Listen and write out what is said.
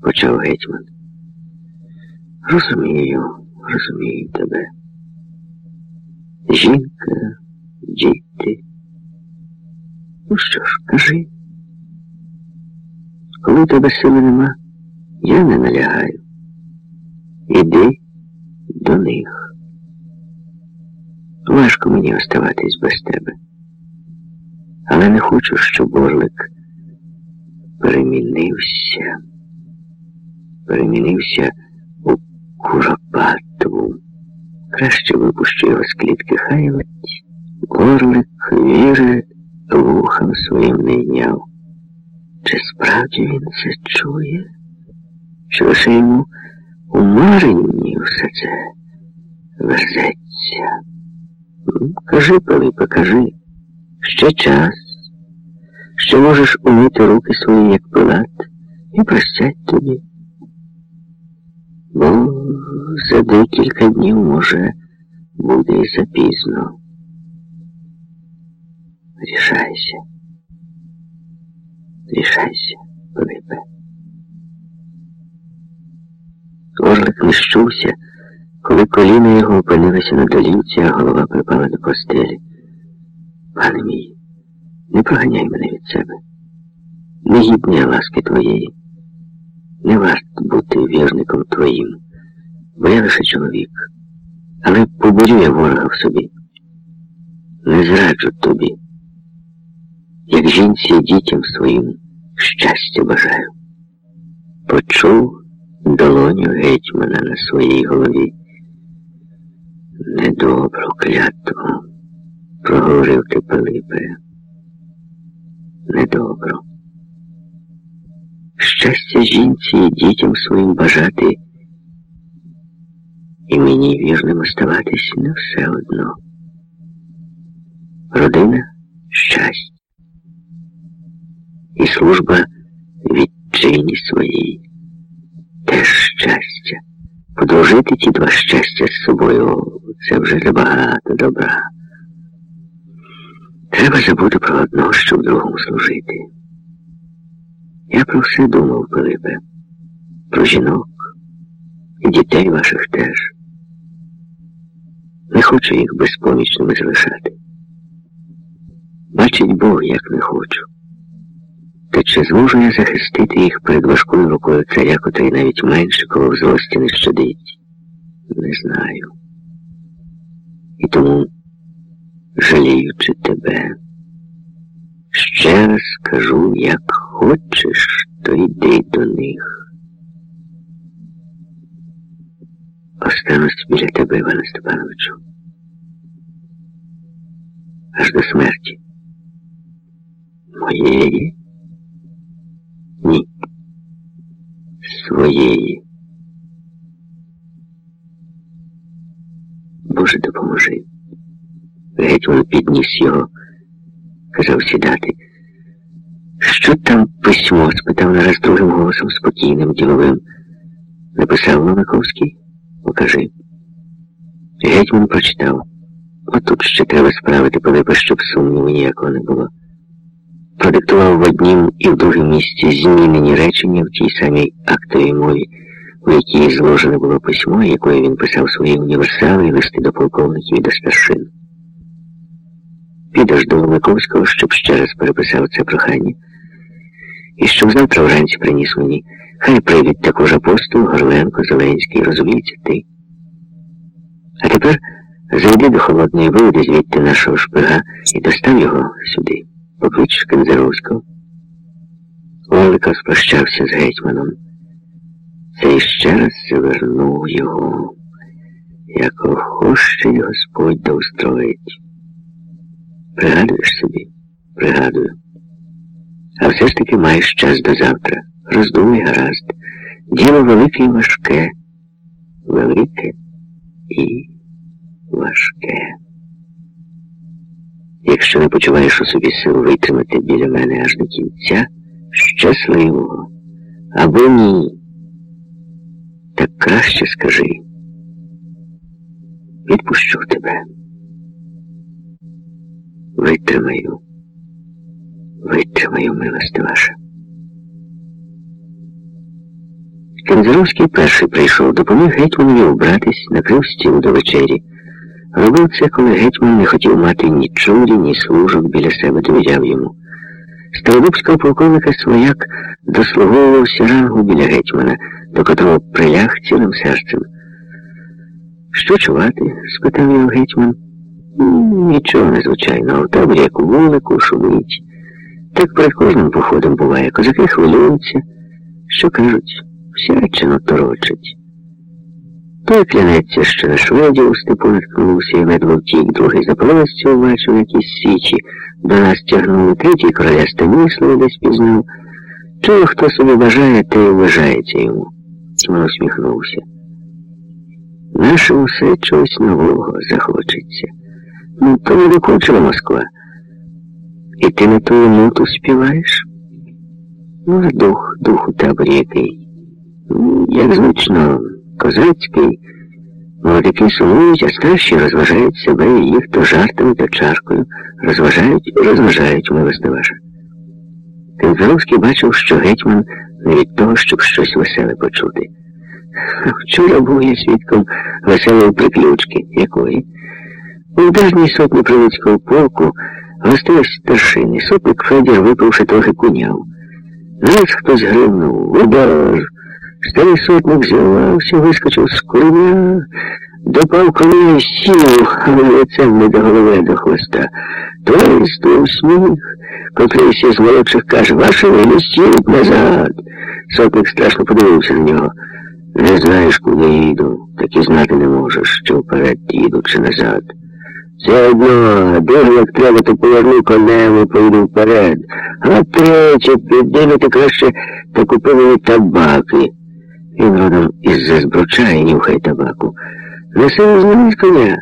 почав гетьман. Розумію, розумію тебе. Жінка, діти. Ну що ж, кажи. Коли тебе сили нема, я не налягаю. Іди до них. Важко мені оставатись без тебе. Але не хочу, щоб Орлик перемінився. Перемінився у Куропатову. Краще випущу його з клітки хай летить. Орлик віри вухом своїм не йняв. Чи справді він це чує? Чи лише йому у маренні все це верзеться? Кажи, Пилипе, кажи, ще час, ще можеш умити руки свої, як пилат, і прощать тобі. Бо за декілька днів, може, буде і запізно. Рішайся. Рішайся, Пилипе. Орлик не щувся, коли коліна його опинилися на долівці, а голова припала до постелі. Пане мій, не проганяй мене від себе. Не гідня ласки твоєї. Не варт бути вірником твоїм, бо я лише чоловік. Але поборю я ворога в собі. Не зраджу тобі як жінці дітям своїм щастя бажаю. Почув долоню гетьмана на своїй голові. Недобру клятву, проговорив ти Пилипе. Недобро. Щастя жінці і дітям своїм бажати, і мені вірним оставатись не все одно. Родина щастя і служба відчині своїй. Теж щастя. Подружити ті два щастя з собою це вже забагато добра. Треба забути про одного, щоб другому служити. Я про все думав, Пилипе, про жінок і дітей ваших теж. Не хочу їх безпомічними залишати. Бачить Бог, як не хочу. Та чи зможу я захистити їх перед важкою рукою царя, котрий навіть менше коло в злості не щадить? Не знаю. І тому, жаліючи тебе, ще раз кажу, як хочеш, то йди до них. Останусь біля тебе, Іване Степановичу. Аж до смерті. Моєї. Ні. Своєї. Боже, допоможи. Гетьман підніс його, казав сідати. Що там письмо? спитав нараз другим голосом спокійним, діловим. Написав Новаковський? Покажи. Гетьман прочитав. Отут ще треба справити Пилипа, щоб сумніву ніякого не було продиктував в однім і в другому місці змінені речення в тій самій актовій мові, у якій зложене було письмо, якою він писав свої універсали і листи до полковників і до старшин. Підеш до Ломаковського, щоб ще раз переписав це прохання, і щоб завтра вранці приніс мені. Хай прийдуть також апостол, Горленко, Зеленський, розуміється ти. А тепер зайди до холодної виводи звідти нашого шпига і достав його сюди поклич Кензеровського. Орлика спрощався з гетьманом. Цей ще раз завернув його, як охощий Господь да устроїть. Пригадуєш собі? Пригадую. А все ж таки маєш час до завтра. Роздумай гаразд. Діло велике і важке. Велике і важке. Якщо не почуваєш у собі сил витримати біля мене аж до кінця, щасливого або ні, так краще скажи. Відпущу тебе. Витримаю, витримаю, милости ваша. Кензеровський перший прийшов, допоміг гетьманові убратись, накрив стіл до вечері. Робив це, коли гетьман не хотів мати ні чурі, ні служок біля себе довіряв йому. Стародубського полковника свояк дослуговувався рангу біля гетьмана, до котрого приляг цілим серцем. Що чувати? спитав його гетьман. Нічого незвичайного. В таборі як у вулику, шумить. Так перед кожним походом буває. Козаки хвилюються. Що кажуть, всячину торочать. Той клянеться, що на шведів у степу наткнувся і медво втік, другий запорожців бачив якісь січі, до нас тягнули, третій короля Станіслава десь пізнав. Чого хто собі бажає, те й вважається йому. Сімон усміхнувся. Нашому все чогось нового захочеться. Ну, то не докучила Москва. І ти на ту муту співаєш? Ну, а дух, дух у таборі який. Як звично, козацький. Молодики сумують, а старші розважають себе і їх то жартами, то чаркою. Розважають і розважають, милости ваша. Кензаровський бачив, що гетьман не від того, щоб щось веселе почути. Вчора був я свідком веселої приключки, якої. У дажній сотні Прилуцького полку гостились старшини. Сотник Федір, випивши трохи куняв. Нас хтось гривнув, удар. Старий сотник зірвався, вискочив з коня, допав коня і сів, лицем не до голови, до хвоста. Той стув сміх, котрийсь із молодших каже, ваше стіль назад. Сотник страшно подивився на нього. Не знаєш, куди їду, так і знати не можеш, що вперед їду чи назад. Все одно, дуже як треба, то поверну конем і поїду вперед. А третє, піддивити краще та мені табаки. Він родом із-за збруча і нюхає табаку. Неси з коня.